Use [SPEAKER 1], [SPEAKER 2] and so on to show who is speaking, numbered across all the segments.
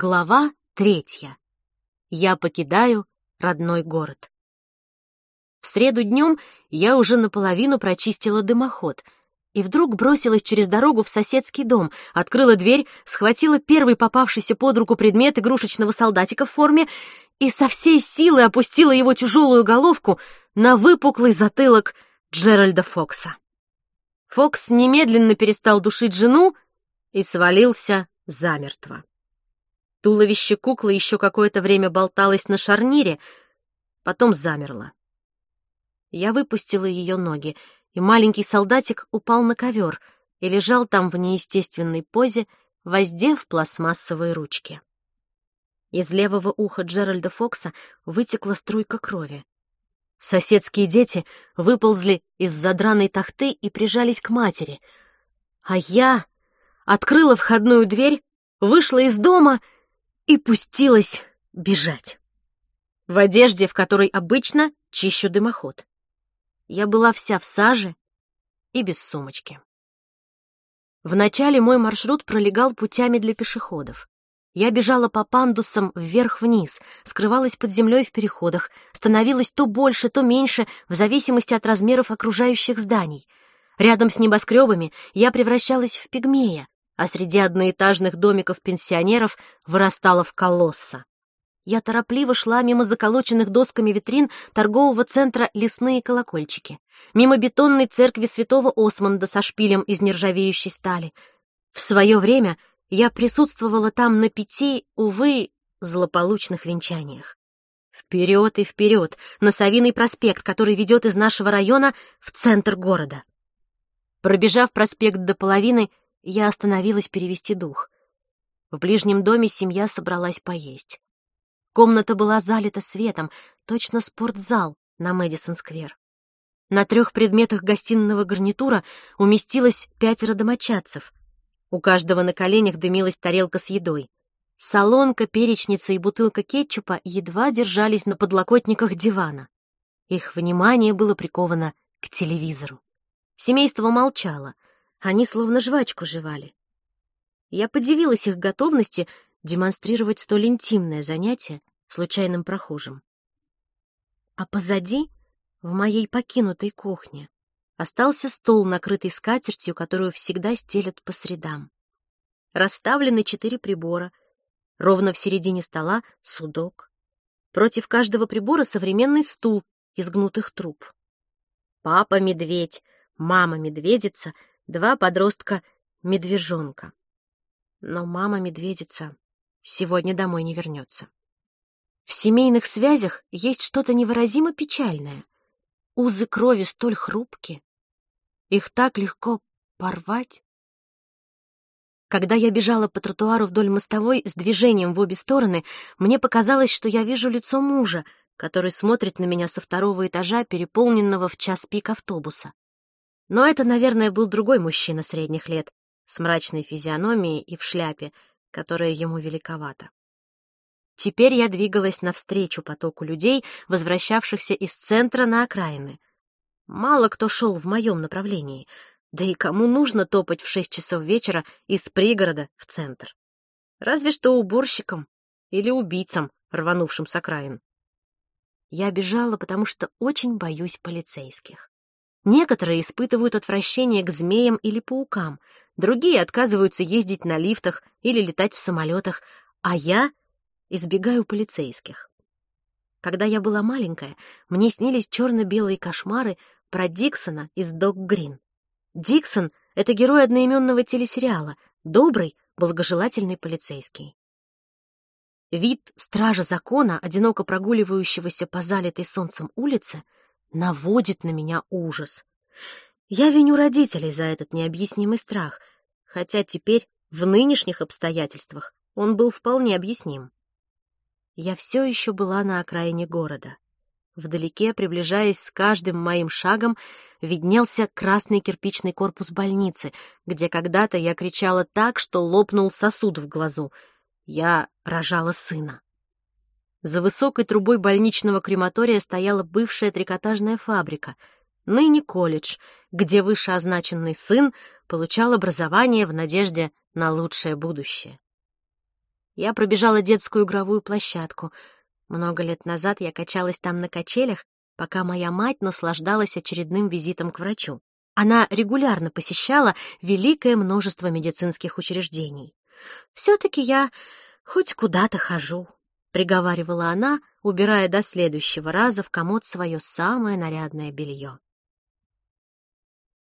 [SPEAKER 1] Глава третья. Я покидаю родной город. В среду днем я уже наполовину прочистила дымоход и вдруг бросилась через дорогу в соседский дом, открыла дверь, схватила первый попавшийся под руку предмет игрушечного солдатика в форме и со всей силы опустила его тяжелую головку на выпуклый затылок Джеральда Фокса. Фокс немедленно перестал душить жену и свалился замертво. Туловище куклы еще какое-то время болталось на шарнире, потом замерло. Я выпустила ее ноги, и маленький солдатик упал на ковер и лежал там в неестественной позе, воздев пластмассовые ручки. Из левого уха Джеральда Фокса вытекла струйка крови. Соседские дети выползли из задраной тахты и прижались к матери, а я открыла входную дверь, вышла из дома — и пустилась бежать. В одежде, в которой обычно чищу дымоход. Я была вся в саже и без сумочки. Вначале мой маршрут пролегал путями для пешеходов. Я бежала по пандусам вверх-вниз, скрывалась под землей в переходах, становилась то больше, то меньше, в зависимости от размеров окружающих зданий. Рядом с небоскребами я превращалась в пигмея, а среди одноэтажных домиков пенсионеров вырастала в колосса. Я торопливо шла мимо заколоченных досками витрин торгового центра «Лесные колокольчики», мимо бетонной церкви святого Османда со шпилем из нержавеющей стали. В свое время я присутствовала там на пяти, увы, злополучных венчаниях. Вперед и вперед, на Савиный проспект, который ведет из нашего района в центр города. Пробежав проспект до половины, я остановилась перевести дух. В ближнем доме семья собралась поесть. Комната была залита светом, точно спортзал на Мэдисон-сквер. На трех предметах гостиного гарнитура уместилось пятеро домочадцев. У каждого на коленях дымилась тарелка с едой. Солонка, перечница и бутылка кетчупа едва держались на подлокотниках дивана. Их внимание было приковано к телевизору. Семейство молчало — они словно жвачку жевали. Я подивилась их готовности демонстрировать столь интимное занятие случайным прохожим. А позади, в моей покинутой кухне, остался стол, накрытый скатертью, которую всегда стелят по средам. Расставлены четыре прибора. Ровно в середине стола — судок. Против каждого прибора современный стул из гнутых труб. Папа-медведь, мама-медведица два подростка-медвежонка. Но мама-медведица сегодня домой не вернется. В семейных связях есть что-то невыразимо печальное. Узы крови столь хрупки. Их так легко порвать. Когда я бежала по тротуару вдоль мостовой с движением в обе стороны, мне показалось, что я вижу лицо мужа, который смотрит на меня со второго этажа, переполненного в час пик автобуса. Но это, наверное, был другой мужчина средних лет, с мрачной физиономией и в шляпе, которая ему великовата. Теперь я двигалась навстречу потоку людей, возвращавшихся из центра на окраины. Мало кто шел в моем направлении, да и кому нужно топать в шесть часов вечера из пригорода в центр? Разве что уборщикам или убийцам, рванувшим с окраин. Я бежала, потому что очень боюсь полицейских. Некоторые испытывают отвращение к змеям или паукам, другие отказываются ездить на лифтах или летать в самолетах, а я избегаю полицейских. Когда я была маленькая, мне снились черно-белые кошмары про Диксона из «Дог Грин». Диксон — это герой одноименного телесериала, добрый, благожелательный полицейский. Вид стража закона, одиноко прогуливающегося по залитой солнцем улице — наводит на меня ужас. Я виню родителей за этот необъяснимый страх, хотя теперь, в нынешних обстоятельствах, он был вполне объясним. Я все еще была на окраине города. Вдалеке, приближаясь с каждым моим шагом, виднелся красный кирпичный корпус больницы, где когда-то я кричала так, что лопнул сосуд в глазу. Я рожала сына. За высокой трубой больничного крематория стояла бывшая трикотажная фабрика, ныне колледж, где вышеозначенный сын получал образование в надежде на лучшее будущее. Я пробежала детскую игровую площадку. Много лет назад я качалась там на качелях, пока моя мать наслаждалась очередным визитом к врачу. Она регулярно посещала великое множество медицинских учреждений. «Все-таки я хоть куда-то хожу», — приговаривала она, убирая до следующего раза в комод свое самое нарядное белье.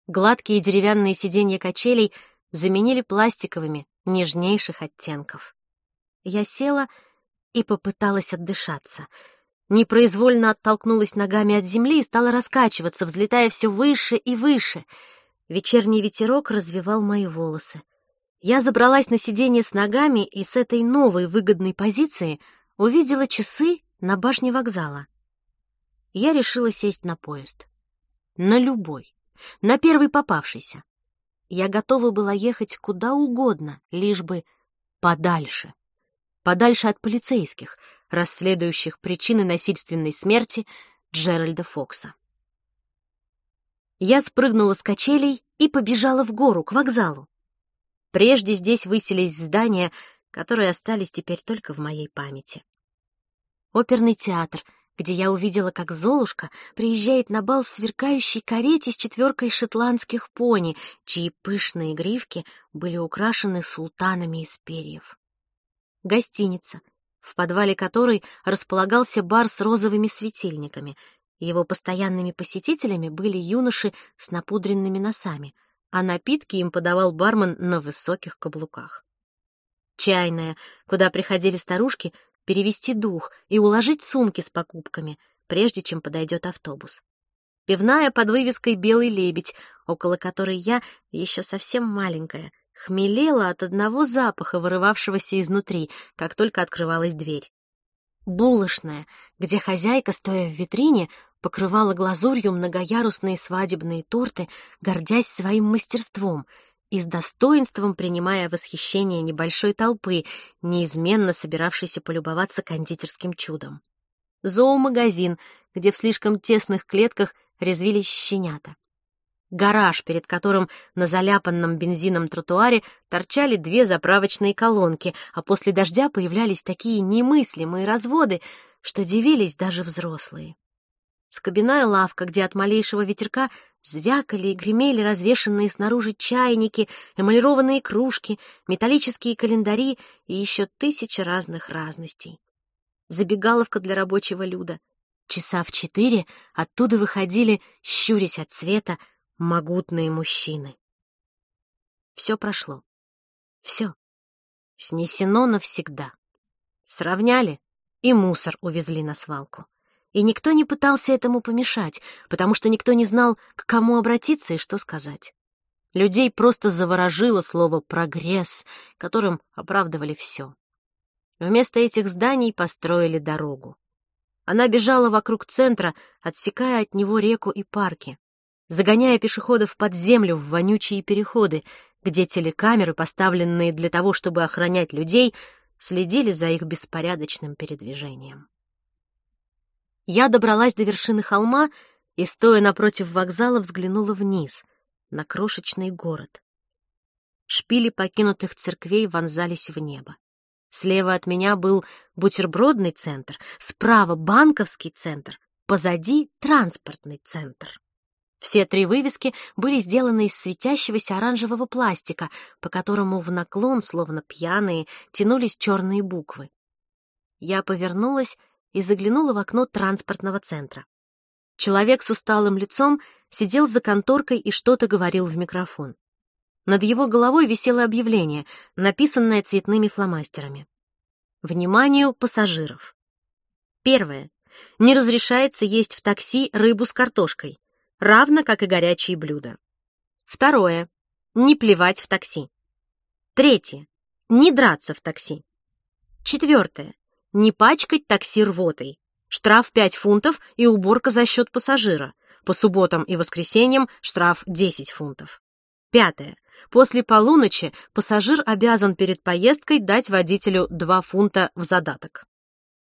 [SPEAKER 1] Гладкие деревянные сиденья качелей заменили пластиковыми, нежнейших оттенков. Я села и попыталась отдышаться. Непроизвольно оттолкнулась ногами от земли и стала раскачиваться, взлетая все выше и выше. Вечерний ветерок развивал мои волосы. Я забралась на сиденье с ногами и с этой новой выгодной позиции увидела часы на башне вокзала. Я решила сесть на поезд. На любой на первый попавшийся. Я готова была ехать куда угодно, лишь бы подальше. Подальше от полицейских, расследующих причины насильственной смерти Джеральда Фокса. Я спрыгнула с качелей и побежала в гору, к вокзалу. Прежде здесь высились здания, которые остались теперь только в моей памяти. Оперный театр — где я увидела, как Золушка приезжает на бал в сверкающей карете с четверкой шотландских пони, чьи пышные гривки были украшены султанами из перьев. Гостиница, в подвале которой располагался бар с розовыми светильниками. Его постоянными посетителями были юноши с напудренными носами, а напитки им подавал бармен на высоких каблуках. Чайная, куда приходили старушки — перевести дух и уложить сумки с покупками, прежде чем подойдет автобус. Пивная под вывеской «Белый лебедь», около которой я, еще совсем маленькая, хмелела от одного запаха, вырывавшегося изнутри, как только открывалась дверь. Булочная, где хозяйка, стоя в витрине, покрывала глазурью многоярусные свадебные торты, гордясь своим мастерством — и с достоинством принимая восхищение небольшой толпы, неизменно собиравшейся полюбоваться кондитерским чудом. Зоомагазин, где в слишком тесных клетках резвились щенята. Гараж, перед которым на заляпанном бензином тротуаре торчали две заправочные колонки, а после дождя появлялись такие немыслимые разводы, что дивились даже взрослые. Скобяная лавка, где от малейшего ветерка Звякали и гремели развешанные снаружи чайники, эмалированные кружки, металлические календари и еще тысячи разных разностей. Забегаловка для рабочего люда. Часа в четыре оттуда выходили, щурясь от света, могутные мужчины. Все прошло. Все. Снесено навсегда. Сравняли и мусор увезли на свалку и никто не пытался этому помешать, потому что никто не знал, к кому обратиться и что сказать. Людей просто заворожило слово «прогресс», которым оправдывали все. Вместо этих зданий построили дорогу. Она бежала вокруг центра, отсекая от него реку и парки, загоняя пешеходов под землю в вонючие переходы, где телекамеры, поставленные для того, чтобы охранять людей, следили за их беспорядочным передвижением. Я добралась до вершины холма и, стоя напротив вокзала, взглянула вниз, на крошечный город. Шпили покинутых церквей вонзались в небо. Слева от меня был бутербродный центр, справа — банковский центр, позади — транспортный центр. Все три вывески были сделаны из светящегося оранжевого пластика, по которому в наклон, словно пьяные, тянулись черные буквы. Я повернулась и заглянула в окно транспортного центра. Человек с усталым лицом сидел за конторкой и что-то говорил в микрофон. Над его головой висело объявление, написанное цветными фломастерами. Вниманию пассажиров. Первое. Не разрешается есть в такси рыбу с картошкой, равно как и горячие блюда. Второе. Не плевать в такси. Третье. Не драться в такси. Четвертое. Не пачкать такси рвотой. Штраф 5 фунтов и уборка за счет пассажира. По субботам и воскресеньям штраф 10 фунтов. Пятое. После полуночи пассажир обязан перед поездкой дать водителю 2 фунта в задаток.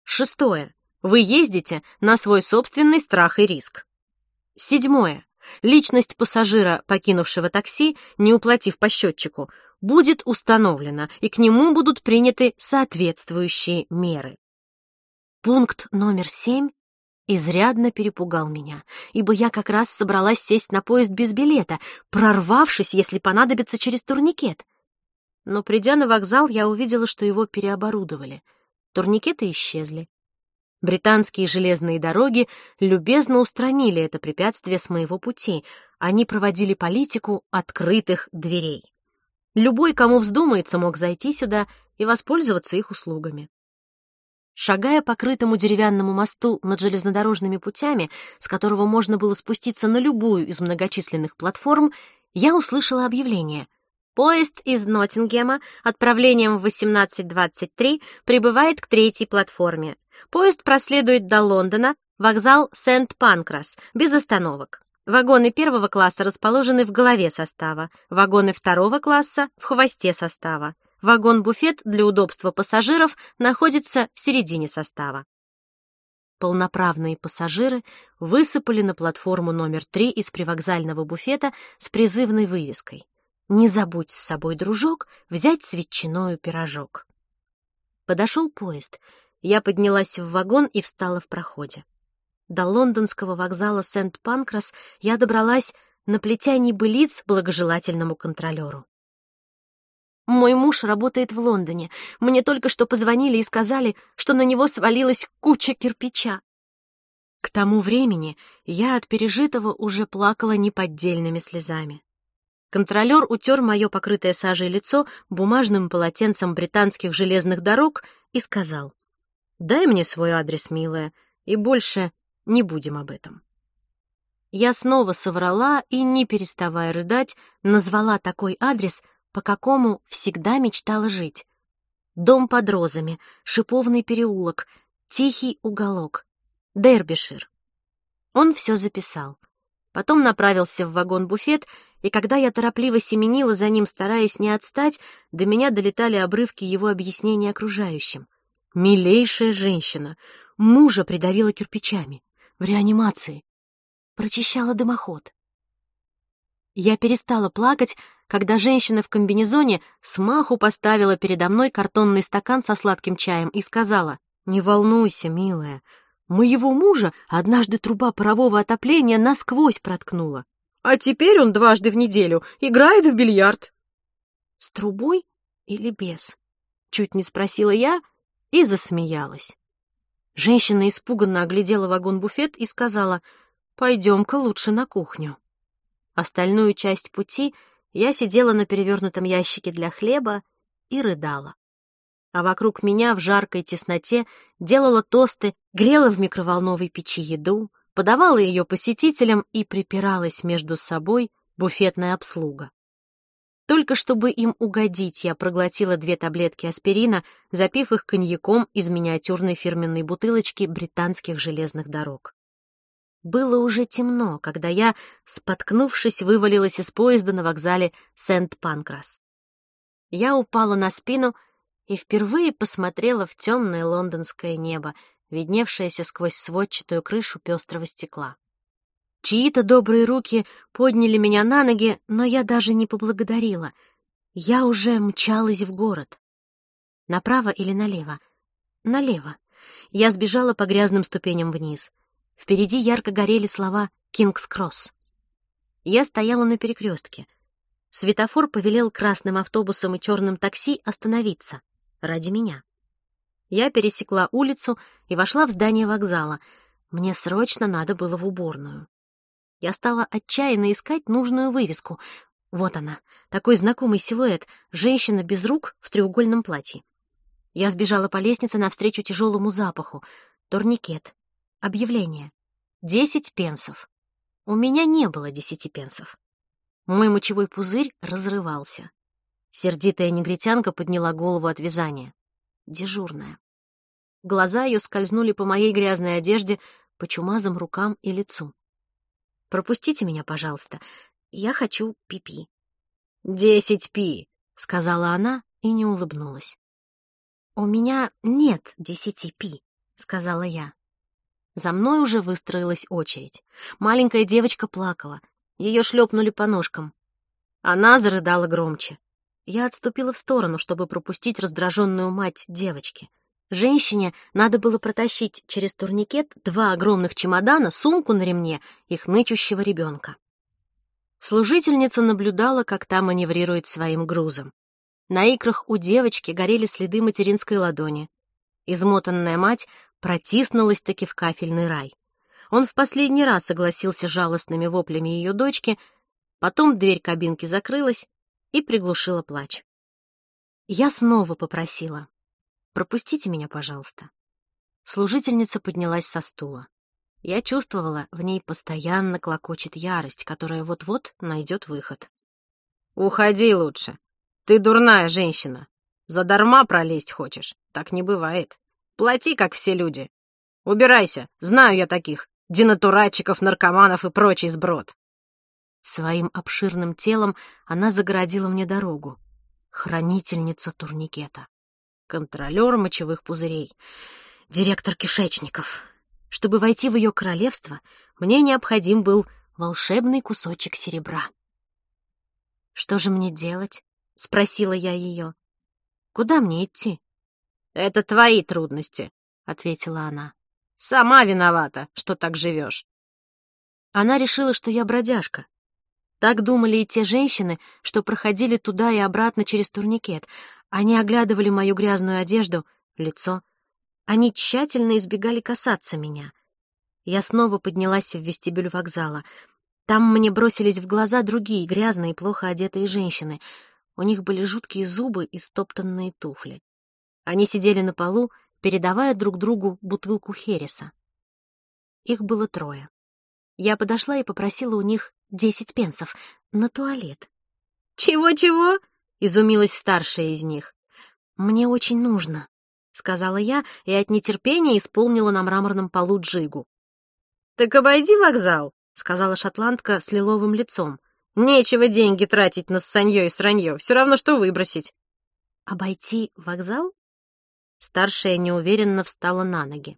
[SPEAKER 1] Шестое. Вы ездите на свой собственный страх и риск. Седьмое. Личность пассажира, покинувшего такси, не уплатив по счетчику, будет установлено, и к нему будут приняты соответствующие меры. Пункт номер семь изрядно перепугал меня, ибо я как раз собралась сесть на поезд без билета, прорвавшись, если понадобится, через турникет. Но, придя на вокзал, я увидела, что его переоборудовали. Турникеты исчезли. Британские железные дороги любезно устранили это препятствие с моего пути. Они проводили политику открытых дверей. Любой, кому вздумается, мог зайти сюда и воспользоваться их услугами. Шагая по крытому деревянному мосту над железнодорожными путями, с которого можно было спуститься на любую из многочисленных платформ, я услышала объявление. Поезд из Ноттингема отправлением в 18.23 прибывает к третьей платформе. Поезд проследует до Лондона, вокзал Сент-Панкрас, без остановок. Вагоны первого класса расположены в голове состава, вагоны второго класса — в хвосте состава. Вагон-буфет для удобства пассажиров находится в середине состава. Полноправные пассажиры высыпали на платформу номер три из привокзального буфета с призывной вывеской «Не забудь с собой, дружок, взять с ветчиною пирожок». Подошел поезд — я поднялась в вагон и встала в проходе. До лондонского вокзала Сент-Панкрас я добралась на плетя небылиц благожелательному контролеру. «Мой муж работает в Лондоне. Мне только что позвонили и сказали, что на него свалилась куча кирпича». К тому времени я от пережитого уже плакала неподдельными слезами. Контролер утер мое покрытое сажей лицо бумажным полотенцем британских железных дорог и сказал, Дай мне свой адрес, милая, и больше не будем об этом. Я снова соврала и, не переставая рыдать, назвала такой адрес, по какому всегда мечтала жить. Дом под розами, шиповный переулок, тихий уголок, Дербишир. Он все записал. Потом направился в вагон-буфет, и когда я торопливо семенила за ним, стараясь не отстать, до меня долетали обрывки его объяснений окружающим. Милейшая женщина. Мужа придавила кирпичами. В реанимации. Прочищала дымоход. Я перестала плакать, когда женщина в комбинезоне смаху поставила передо мной картонный стакан со сладким чаем и сказала, «Не волнуйся, милая, моего мужа однажды труба парового отопления насквозь проткнула, а теперь он дважды в неделю играет в бильярд». «С трубой или без?» — чуть не спросила я, и засмеялась. Женщина испуганно оглядела вагон-буфет и сказала, «Пойдем-ка лучше на кухню». Остальную часть пути я сидела на перевернутом ящике для хлеба и рыдала. А вокруг меня в жаркой тесноте делала тосты, грела в микроволновой печи еду, подавала ее посетителям и припиралась между собой буфетная обслуга. Только чтобы им угодить, я проглотила две таблетки аспирина, запив их коньяком из миниатюрной фирменной бутылочки британских железных дорог. Было уже темно, когда я, споткнувшись, вывалилась из поезда на вокзале Сент-Панкрас. Я упала на спину и впервые посмотрела в темное лондонское небо, видневшееся сквозь сводчатую крышу пестрого стекла. Чьи-то добрые руки подняли меня на ноги, но я даже не поблагодарила. Я уже мчалась в город. Направо или налево? Налево. Я сбежала по грязным ступеням вниз. Впереди ярко горели слова «Кингс-Кросс». Я стояла на перекрестке. Светофор повелел красным автобусом и черным такси остановиться. Ради меня. Я пересекла улицу и вошла в здание вокзала. Мне срочно надо было в уборную. Я стала отчаянно искать нужную вывеску. Вот она, такой знакомый силуэт, женщина без рук в треугольном платье. Я сбежала по лестнице навстречу тяжелому запаху. Турникет. Объявление. Десять пенсов. У меня не было десяти пенсов. Мой мочевой пузырь разрывался. Сердитая негритянка подняла голову от вязания. Дежурная. Глаза ее скользнули по моей грязной одежде, по чумазым рукам и лицу. Пропустите меня, пожалуйста. Я хочу пипи. -пи. «Десять пи», — сказала она и не улыбнулась. «У меня нет десяти пи», — сказала я. За мной уже выстроилась очередь. Маленькая девочка плакала. Ее шлепнули по ножкам. Она зарыдала громче. Я отступила в сторону, чтобы пропустить раздраженную мать девочки. Женщине надо было протащить через турникет два огромных чемодана, сумку на ремне и хнычущего ребенка. Служительница наблюдала, как та маневрирует своим грузом. На икрах у девочки горели следы материнской ладони. Измотанная мать протиснулась-таки в кафельный рай. Он в последний раз согласился жалостными воплями ее дочки, потом дверь кабинки закрылась и приглушила плач. Я снова попросила. «Пропустите меня, пожалуйста». Служительница поднялась со стула. Я чувствовала, в ней постоянно клокочет ярость, которая вот-вот найдет выход.
[SPEAKER 2] «Уходи лучше. Ты дурная женщина. Задарма пролезть хочешь. Так не бывает. Плати, как все люди. Убирайся, знаю я таких. Денатуратчиков, наркоманов и прочий сброд.
[SPEAKER 1] Своим обширным телом она загородила мне дорогу. Хранительница турникета. Контролер мочевых пузырей. Директор кишечников. Чтобы войти в ее королевство, мне необходим был волшебный кусочек серебра. «Что же мне делать?» — спросила я ее. «Куда мне идти?»
[SPEAKER 2] «Это твои трудности», — ответила она. «Сама виновата, что так живешь».
[SPEAKER 1] Она решила, что я бродяжка. Так думали и те женщины, что проходили туда и обратно через турникет. Они оглядывали мою грязную одежду, лицо. Они тщательно избегали касаться меня. Я снова поднялась в вестибюль вокзала. Там мне бросились в глаза другие грязные, плохо одетые женщины. У них были жуткие зубы и стоптанные туфли. Они сидели на полу, передавая друг другу бутылку хереса. Их было трое. Я подошла и попросила у них десять пенсов на туалет.
[SPEAKER 2] «Чего-чего?» — изумилась старшая из них.
[SPEAKER 1] «Мне очень нужно», — сказала я и от нетерпения исполнила на мраморном полу джигу.
[SPEAKER 2] «Так обойди вокзал», — сказала шотландка с лиловым лицом. «Нечего деньги тратить на ссанье и сранье, все равно, что выбросить».
[SPEAKER 1] «Обойти вокзал?» Старшая неуверенно встала на ноги.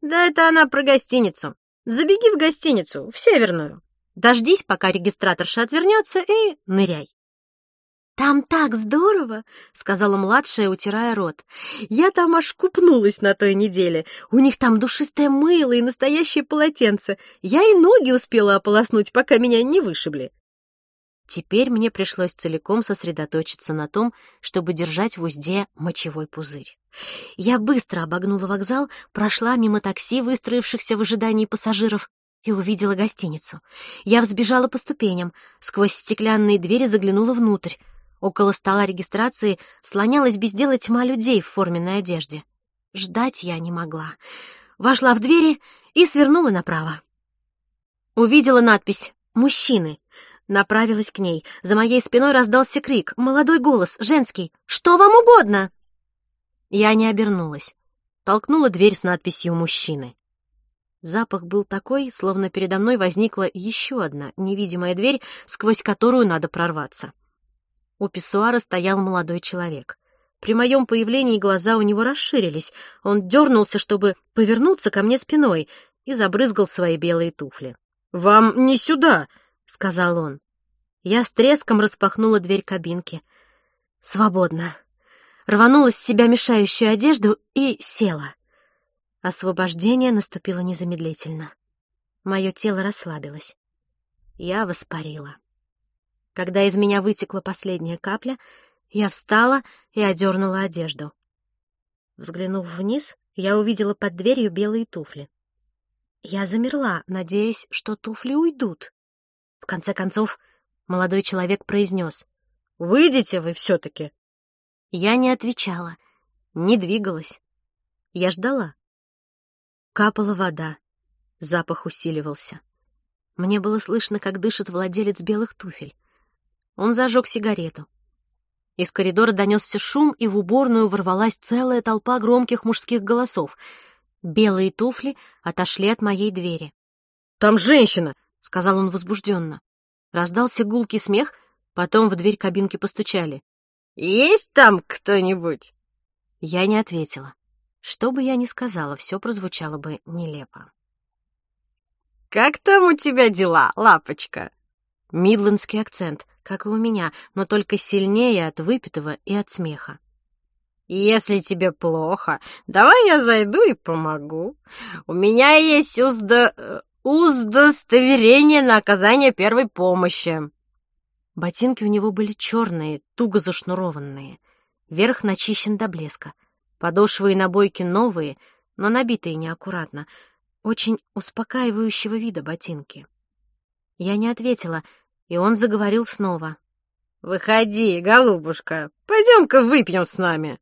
[SPEAKER 2] «Да это она про гостиницу. Забеги в гостиницу, в Северную. Дождись, пока регистраторша отвернется, и ныряй».
[SPEAKER 1] «Там так здорово!» — сказала младшая, утирая рот. «Я там аж купнулась на той неделе. У них там душистое мыло и настоящее полотенце. Я и ноги успела ополоснуть, пока меня не вышибли. Теперь мне пришлось целиком сосредоточиться на том, чтобы держать в узде мочевой пузырь. Я быстро обогнула вокзал, прошла мимо такси, выстроившихся в ожидании пассажиров, и увидела гостиницу. Я взбежала по ступеням, сквозь стеклянные двери заглянула внутрь. Около стола регистрации слонялась без дела тьма людей в форменной одежде. Ждать я не могла. Вошла в двери и свернула направо. Увидела надпись «Мужчины», Направилась к ней. За моей спиной раздался крик. Молодой голос, женский. «Что вам угодно?» Я не обернулась. Толкнула дверь с надписью «Мужчины». Запах был такой, словно передо мной возникла еще одна невидимая дверь, сквозь которую надо прорваться. У писсуара стоял молодой человек. При моем появлении глаза у него расширились. Он дернулся, чтобы повернуться ко мне спиной, и забрызгал свои белые туфли.
[SPEAKER 2] «Вам не сюда!»
[SPEAKER 1] — сказал он. Я с треском распахнула дверь кабинки. Свободно. Рванула с себя мешающую одежду и села. Освобождение наступило незамедлительно. Мое тело расслабилось. Я воспарила. Когда из меня вытекла последняя капля, я встала и одернула одежду. Взглянув вниз, я увидела под дверью белые туфли. Я замерла, надеясь, что туфли уйдут. В конце концов, молодой человек произнес.
[SPEAKER 2] «Выйдите вы все-таки!»
[SPEAKER 1] Я не отвечала, не двигалась. Я ждала. Капала вода. Запах усиливался. Мне было слышно, как дышит владелец белых туфель. Он зажег сигарету. Из коридора донесся шум, и в уборную ворвалась целая толпа громких мужских голосов. Белые туфли отошли от моей двери.
[SPEAKER 2] «Там женщина!
[SPEAKER 1] — сказал он возбужденно. Раздался гулкий смех, потом в дверь кабинки постучали.
[SPEAKER 2] «Есть там кто-нибудь?»
[SPEAKER 1] Я не ответила. Что бы я ни сказала, все прозвучало бы нелепо.
[SPEAKER 2] «Как там у тебя дела, лапочка?»
[SPEAKER 1] Мидлендский акцент, как и у меня, но только сильнее от выпитого и от смеха.
[SPEAKER 2] «Если тебе плохо, давай я зайду и помогу. У меня есть уздо... Удостоверение на оказание первой помощи».
[SPEAKER 1] Ботинки у него были черные, туго зашнурованные. Верх начищен до блеска. Подошвы и набойки новые, но набитые неаккуратно. Очень успокаивающего вида ботинки. Я не ответила, и он заговорил снова.
[SPEAKER 2] «Выходи, голубушка, пойдем-ка выпьем с нами».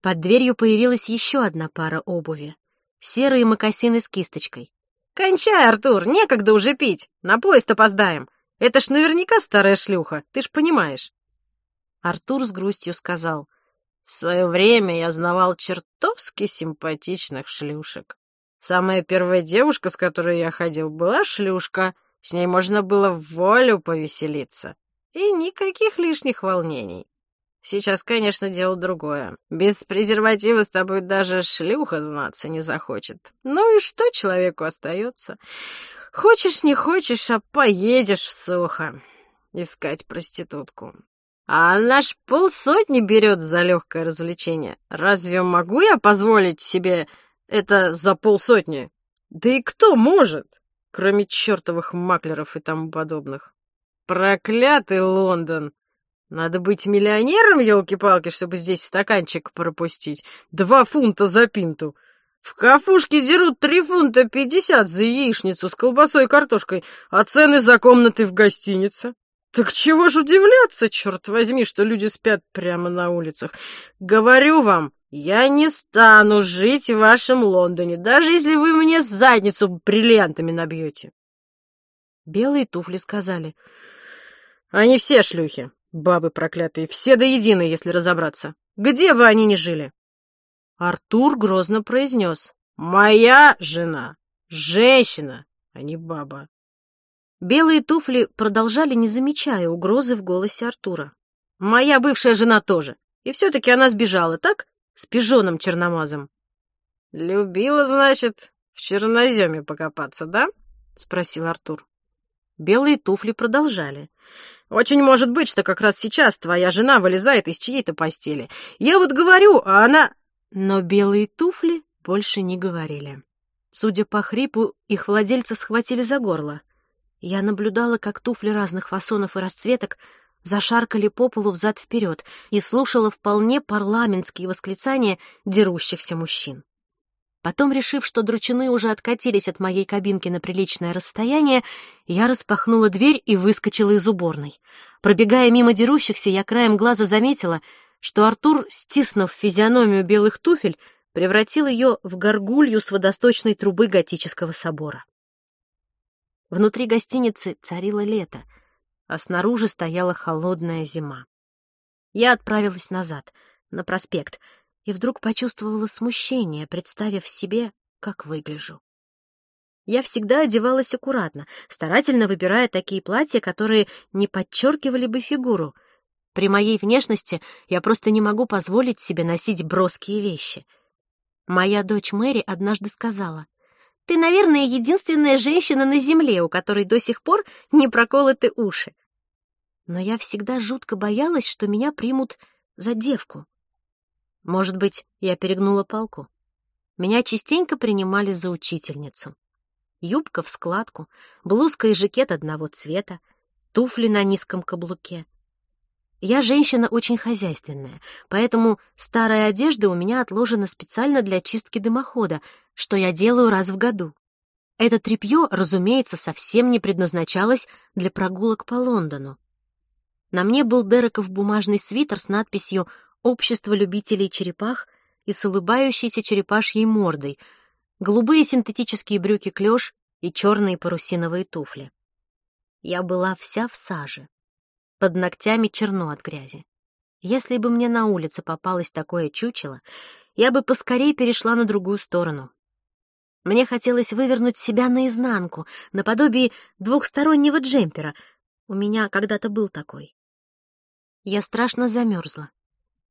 [SPEAKER 1] Под дверью появилась еще одна пара обуви. Серые мокасины с кисточкой.
[SPEAKER 2] «Кончай, Артур, некогда уже пить, на поезд опоздаем. Это ж наверняка старая шлюха, ты ж понимаешь».
[SPEAKER 1] Артур с грустью сказал.
[SPEAKER 2] «В свое время я знавал чертовски симпатичных шлюшек. Самая первая девушка, с которой я ходил, была шлюшка. С ней можно было в волю повеселиться. И никаких лишних волнений. Сейчас, конечно, дело другое. Без презерватива с тобой даже шлюха знаться не захочет. Ну и что человеку остается? Хочешь, не хочешь, а поедешь в сухо искать проститутку. А наш полсотни берет за легкое развлечение. Разве могу я позволить себе это за полсотни? Да и кто может, кроме чертовых маклеров и тому подобных? Проклятый Лондон! Надо быть миллионером, елки-палки, чтобы здесь стаканчик пропустить. Два фунта за пинту. В кафушке дерут три фунта пятьдесят за яичницу с колбасой и картошкой, а цены за комнаты в гостинице. Так чего ж удивляться, черт возьми, что люди спят прямо на улицах. Говорю вам, я не стану жить в вашем Лондоне, даже если вы мне задницу бриллиантами набьете.
[SPEAKER 1] Белые туфли сказали.
[SPEAKER 2] Они все шлюхи. Бабы проклятые, все до единой, если разобраться. Где бы они ни жили?
[SPEAKER 1] Артур грозно произнес.
[SPEAKER 2] Моя жена. Женщина, а не баба.
[SPEAKER 1] Белые туфли продолжали, не замечая угрозы в голосе Артура.
[SPEAKER 2] Моя бывшая жена тоже. И все-таки она сбежала, так? С пижоном черномазом. Любила, значит, в черноземе покопаться, да? Спросил Артур.
[SPEAKER 1] Белые туфли продолжали.
[SPEAKER 2] Очень может быть, что как раз сейчас твоя жена вылезает из чьей-то постели. Я вот говорю, а она...»
[SPEAKER 1] Но белые туфли больше не говорили. Судя по хрипу, их владельца схватили за горло. Я наблюдала, как туфли разных фасонов и расцветок зашаркали по полу взад-вперед и слушала вполне парламентские восклицания дерущихся мужчин. Потом, решив, что дручуны уже откатились от моей кабинки на приличное расстояние, я распахнула дверь и выскочила из уборной. Пробегая мимо дерущихся, я краем глаза заметила, что Артур, стиснув физиономию белых туфель, превратил ее в горгулью с водосточной трубы готического собора. Внутри гостиницы царило лето, а снаружи стояла холодная зима. Я отправилась назад, на проспект — и вдруг почувствовала смущение, представив себе, как выгляжу. Я всегда одевалась аккуратно, старательно выбирая такие платья, которые не подчеркивали бы фигуру. При моей внешности я просто не могу позволить себе носить броские вещи. Моя дочь Мэри однажды сказала, «Ты, наверное, единственная женщина на земле, у которой до сих пор не проколоты уши». Но я всегда жутко боялась, что меня примут за девку. Может быть, я перегнула палку? Меня частенько принимали за учительницу. Юбка в складку, блузка и жакет одного цвета, туфли на низком каблуке. Я женщина очень хозяйственная, поэтому старая одежда у меня отложена специально для чистки дымохода, что я делаю раз в году. Это тряпье, разумеется, совсем не предназначалось для прогулок по Лондону. На мне был Дереков бумажный свитер с надписью общество любителей черепах и с улыбающейся черепашьей мордой, голубые синтетические брюки клеш и черные парусиновые туфли. Я была вся в саже. Под ногтями черно от грязи. Если бы мне на улице попалось такое чучело, я бы поскорее перешла на другую сторону. Мне хотелось вывернуть себя наизнанку, наподобие двухстороннего джемпера. У меня когда-то был такой. Я страшно замерзла.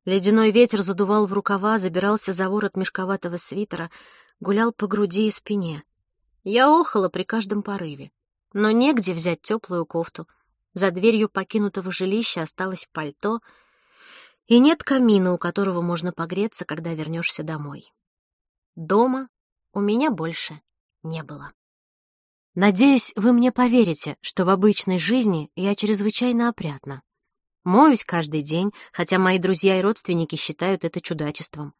[SPEAKER 1] Ледяной ветер задувал в рукава, забирался за ворот мешковатого свитера, гулял по груди и спине. Я охала при каждом порыве, но негде взять теплую кофту. За дверью покинутого жилища осталось пальто, и нет камина, у которого можно погреться, когда вернешься домой. Дома у меня больше не было. Надеюсь, вы мне поверите, что в обычной жизни я чрезвычайно опрятна. Моюсь каждый день, хотя мои друзья и родственники считают это чудачеством.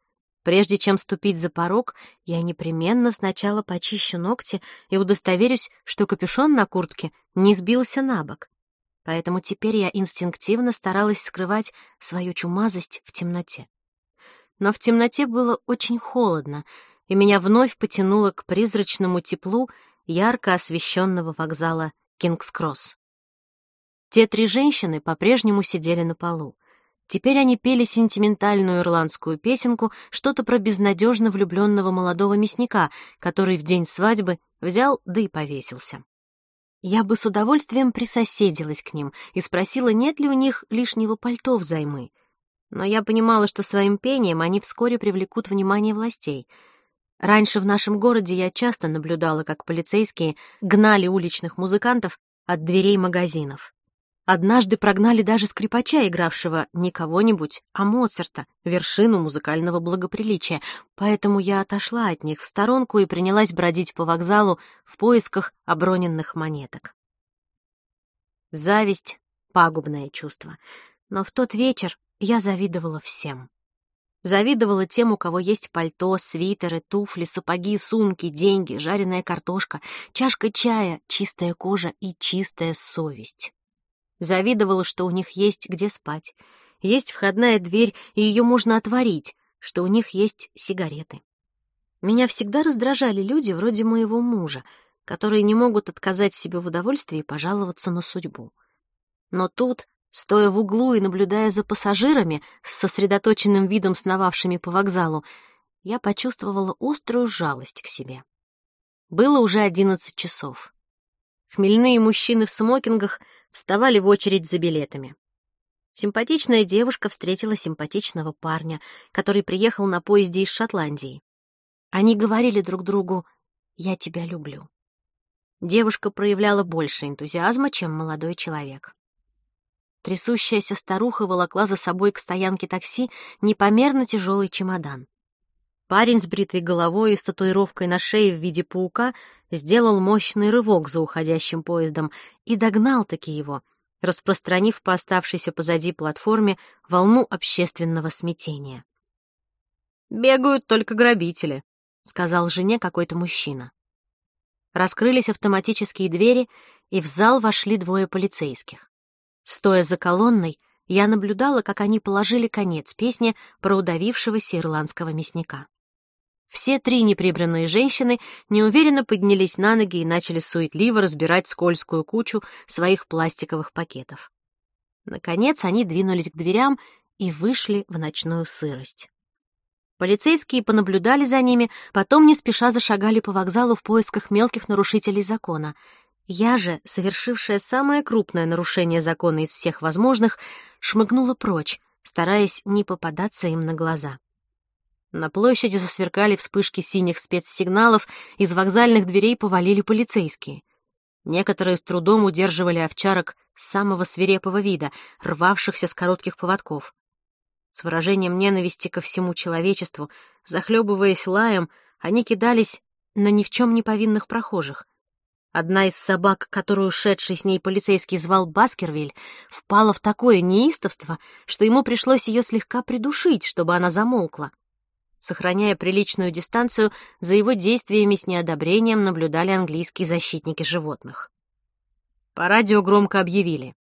[SPEAKER 1] Прежде чем ступить за порог, я непременно сначала почищу ногти и удостоверюсь, что капюшон на куртке не сбился на бок. Поэтому теперь я инстинктивно старалась скрывать свою чумазость в темноте. Но в темноте было очень холодно, и меня вновь потянуло к призрачному теплу ярко освещенного вокзала Кингс-Кросс. Те три женщины по-прежнему сидели на полу. Теперь они пели сентиментальную ирландскую песенку, что-то про безнадежно влюбленного молодого мясника, который в день свадьбы взял да и повесился. Я бы с удовольствием присоседилась к ним и спросила, нет ли у них лишнего пальто взаймы. Но я понимала, что своим пением они вскоре привлекут внимание властей. Раньше в нашем городе я часто наблюдала, как полицейские гнали уличных музыкантов от дверей магазинов. Однажды прогнали даже скрипача, игравшего не кого-нибудь, а Моцарта, вершину музыкального благоприличия, поэтому я отошла от них в сторонку и принялась бродить по вокзалу в поисках оброненных монеток. Зависть — пагубное чувство, но в тот вечер я завидовала всем. Завидовала тем, у кого есть пальто, свитеры, туфли, сапоги, сумки, деньги, жареная картошка, чашка чая, чистая кожа и чистая совесть. Завидовала, что у них есть где спать, есть входная дверь, и ее можно отворить, что у них есть сигареты. Меня всегда раздражали люди вроде моего мужа, которые не могут отказать себе в удовольствии пожаловаться на судьбу. Но тут, стоя в углу и наблюдая за пассажирами с сосредоточенным видом сновавшими по вокзалу, я почувствовала острую жалость к себе. Было уже одиннадцать часов. Хмельные мужчины в смокингах вставали в очередь за билетами. Симпатичная девушка встретила симпатичного парня, который приехал на поезде из Шотландии. Они говорили друг другу «Я тебя люблю». Девушка проявляла больше энтузиазма, чем молодой человек. Трясущаяся старуха волокла за собой к стоянке такси непомерно тяжелый чемодан. Парень с бритой головой и с татуировкой на шее в виде паука сделал мощный рывок за уходящим поездом и догнал-таки его, распространив по оставшейся позади платформе волну общественного смятения. «Бегают только грабители», — сказал жене какой-то мужчина. Раскрылись автоматические двери, и в зал вошли двое полицейских. Стоя за колонной, я наблюдала, как они положили конец песне про удавившегося ирландского мясника. Все три неприбранные женщины неуверенно поднялись на ноги и начали суетливо разбирать скользкую кучу своих пластиковых пакетов. Наконец они двинулись к дверям и вышли в ночную сырость. Полицейские понаблюдали за ними, потом не спеша зашагали по вокзалу в поисках мелких нарушителей закона. Я же, совершившая самое крупное нарушение закона из всех возможных, шмыгнула прочь, стараясь не попадаться им на глаза. На площади засверкали вспышки синих спецсигналов, из вокзальных дверей повалили полицейские. Некоторые с трудом удерживали овчарок самого свирепого вида, рвавшихся с коротких поводков. С выражением ненависти ко всему человечеству, захлебываясь лаем, они кидались на ни в чем не повинных прохожих. Одна из собак, которую шедший с ней полицейский звал Баскервиль, впала в такое неистовство, что ему пришлось ее слегка придушить, чтобы она замолкла. Сохраняя приличную дистанцию, за его действиями с неодобрением наблюдали английские защитники животных. По радио громко объявили.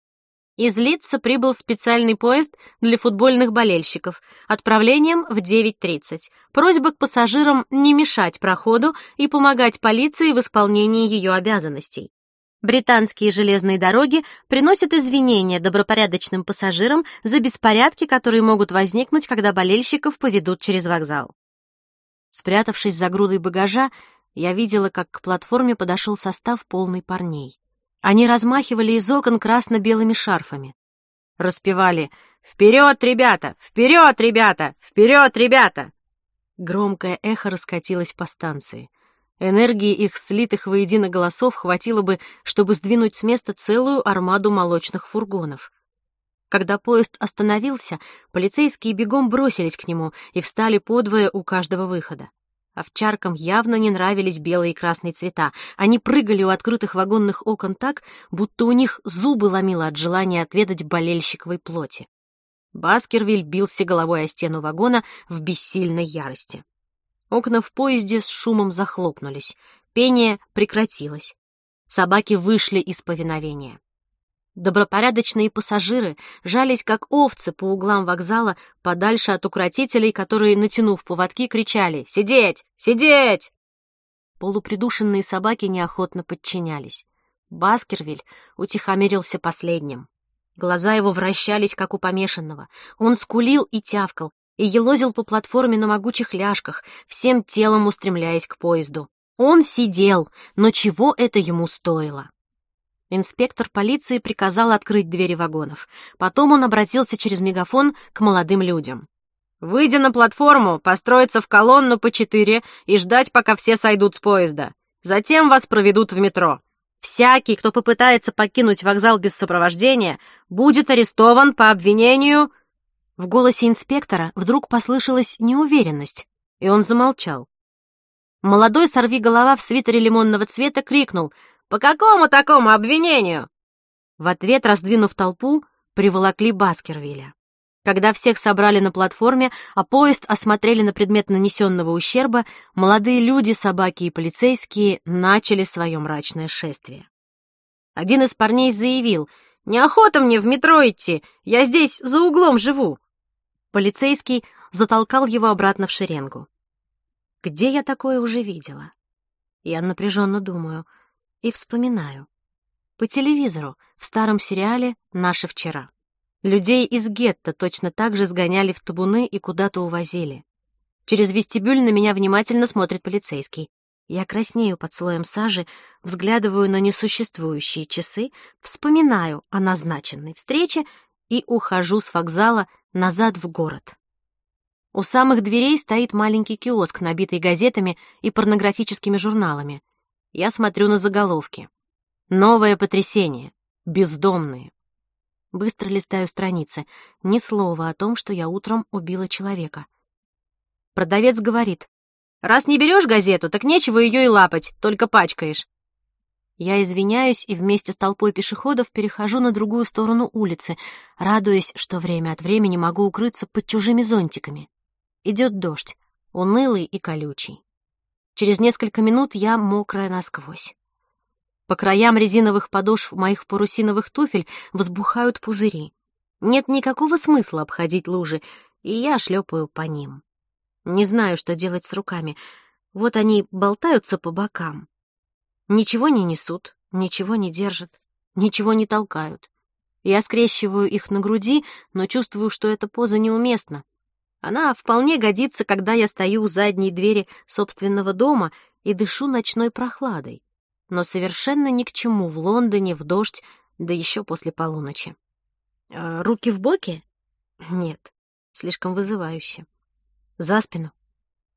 [SPEAKER 1] Из Лидса прибыл специальный поезд для футбольных болельщиков. Отправлением в 9.30. Просьба к пассажирам не мешать проходу и помогать полиции в исполнении ее обязанностей. Британские железные дороги приносят извинения добропорядочным пассажирам за беспорядки, которые могут возникнуть, когда болельщиков поведут через вокзал. Спрятавшись за грудой багажа, я видела, как к платформе подошел состав полный парней. Они размахивали из окон красно-белыми шарфами. Распевали «Вперед, ребята! Вперед, ребята! Вперед, ребята!» Громкое эхо раскатилось по станции. Энергии их слитых воедино голосов хватило бы, чтобы сдвинуть с места целую армаду молочных фургонов. Когда поезд остановился, полицейские бегом бросились к нему и встали подвое у каждого выхода. Овчаркам явно не нравились белые и красные цвета. Они прыгали у открытых вагонных окон так, будто у них зубы ломило от желания отведать болельщиковой плоти. Баскервиль бился головой о стену вагона в бессильной ярости. Окна в поезде с шумом захлопнулись. Пение прекратилось. Собаки вышли из повиновения. Добропорядочные пассажиры жались как овцы по углам вокзала подальше от укротителей, которые, натянув поводки, кричали «Сидеть! Сидеть!». Полупридушенные собаки неохотно подчинялись. Баскервиль утихомирился последним. Глаза его вращались, как у помешанного. Он скулил и тявкал, и елозил по платформе на могучих ляжках, всем телом устремляясь к поезду. Он сидел, но чего это ему стоило? Инспектор полиции приказал открыть двери вагонов. Потом он обратился через мегафон к молодым людям. «Выйдя на платформу, построиться в колонну по четыре и ждать, пока все сойдут с поезда. Затем вас проведут в метро. Всякий, кто попытается покинуть вокзал без сопровождения, будет арестован по обвинению...» В голосе инспектора вдруг послышалась неуверенность, и он замолчал. Молодой сорвиголова в свитере лимонного цвета крикнул «По какому такому обвинению?» В ответ, раздвинув толпу, приволокли Баскервилля. Когда всех собрали на платформе, а поезд осмотрели на предмет нанесенного ущерба, молодые люди, собаки и полицейские начали свое мрачное шествие. Один из парней заявил, «Неохота мне в метро идти, я здесь за углом живу». Полицейский затолкал его обратно в шеренгу. Где я такое уже видела? Я напряженно думаю — и вспоминаю. По телевизору, в старом сериале «Наше вчера». Людей из гетто точно так же сгоняли в табуны и куда-то увозили. Через вестибюль на меня внимательно смотрит полицейский. Я краснею под слоем сажи, взглядываю на несуществующие часы, вспоминаю о назначенной встрече и ухожу с вокзала назад в город. У самых дверей стоит маленький киоск, набитый газетами и порнографическими журналами. Я смотрю на заголовки. Новое потрясение. Бездомные. Быстро листаю страницы. Ни слова о том, что я утром убила человека. Продавец говорит. «Раз не берешь газету, так нечего ее и лапать, только пачкаешь». Я извиняюсь и вместе с толпой пешеходов перехожу на другую сторону улицы, радуясь, что время от времени могу укрыться под чужими зонтиками. Идет дождь, унылый и колючий. Через несколько минут я мокрая насквозь. По краям резиновых подошв моих парусиновых туфель взбухают пузыри. Нет никакого смысла обходить лужи, и я шлепаю по ним. Не знаю, что делать с руками. Вот они болтаются по бокам. Ничего не несут, ничего не держат, ничего не толкают. Я скрещиваю их на груди, но чувствую, что эта поза неуместна. Она вполне годится, когда я стою у задней двери собственного дома и дышу ночной прохладой, но совершенно ни к чему в Лондоне в дождь, да еще после полуночи. А руки в боки? Нет, слишком вызывающе. За спину?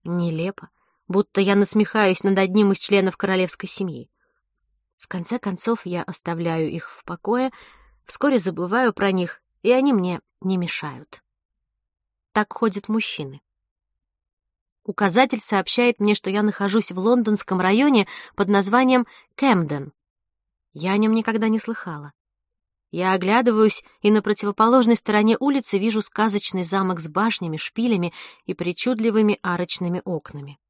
[SPEAKER 1] Нелепо, будто я насмехаюсь над одним из членов королевской семьи. В конце концов, я оставляю их в покое, вскоре забываю про них, и они мне не мешают. Так ходят мужчины. Указатель сообщает мне, что я нахожусь в лондонском районе под названием Кэмден. Я о нем никогда не слыхала. Я оглядываюсь, и на противоположной стороне улицы вижу сказочный замок с башнями, шпилями и причудливыми арочными окнами.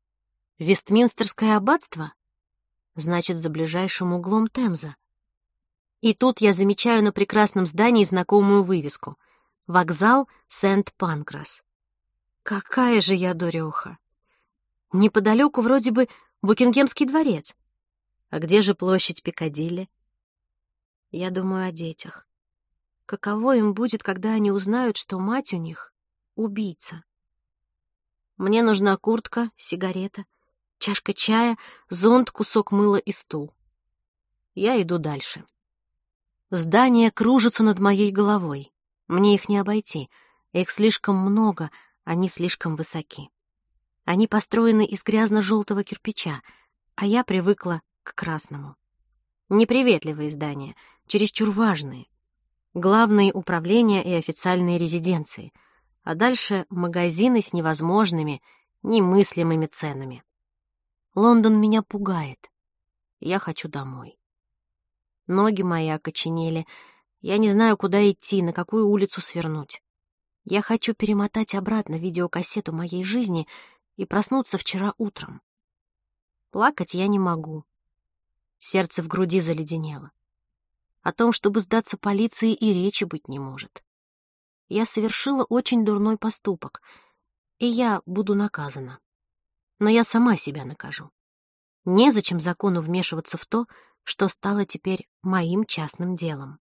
[SPEAKER 1] Вестминстерское аббатство? Значит, за ближайшим углом Темза. И тут я замечаю на прекрасном здании знакомую вывеску — Вокзал Сент-Панкрас. Какая же я дуреха! Неподалеку вроде бы Букингемский дворец. А где же площадь Пикадилли? Я думаю о детях. Каково им будет, когда они узнают, что мать у них — убийца? Мне нужна куртка, сигарета, чашка чая, зонт, кусок мыла и стул. Я иду дальше. Здание кружится над моей головой. Мне их не обойти. Их слишком много, они слишком высоки. Они построены из грязно-желтого кирпича. А я привыкла к красному. Неприветливые здания, чересчур важные. Главные управления и официальные резиденции. А дальше магазины с невозможными, немыслимыми ценами. Лондон меня пугает. Я хочу домой. Ноги мои окоченели. Я не знаю, куда идти, на какую улицу свернуть. Я хочу перемотать обратно видеокассету моей жизни и проснуться вчера утром. Плакать я не могу. Сердце в груди заледенело. О том, чтобы сдаться полиции, и речи быть не может. Я совершила очень дурной поступок, и я буду наказана. Но я сама себя накажу. Незачем закону вмешиваться в то, что стало теперь моим частным делом.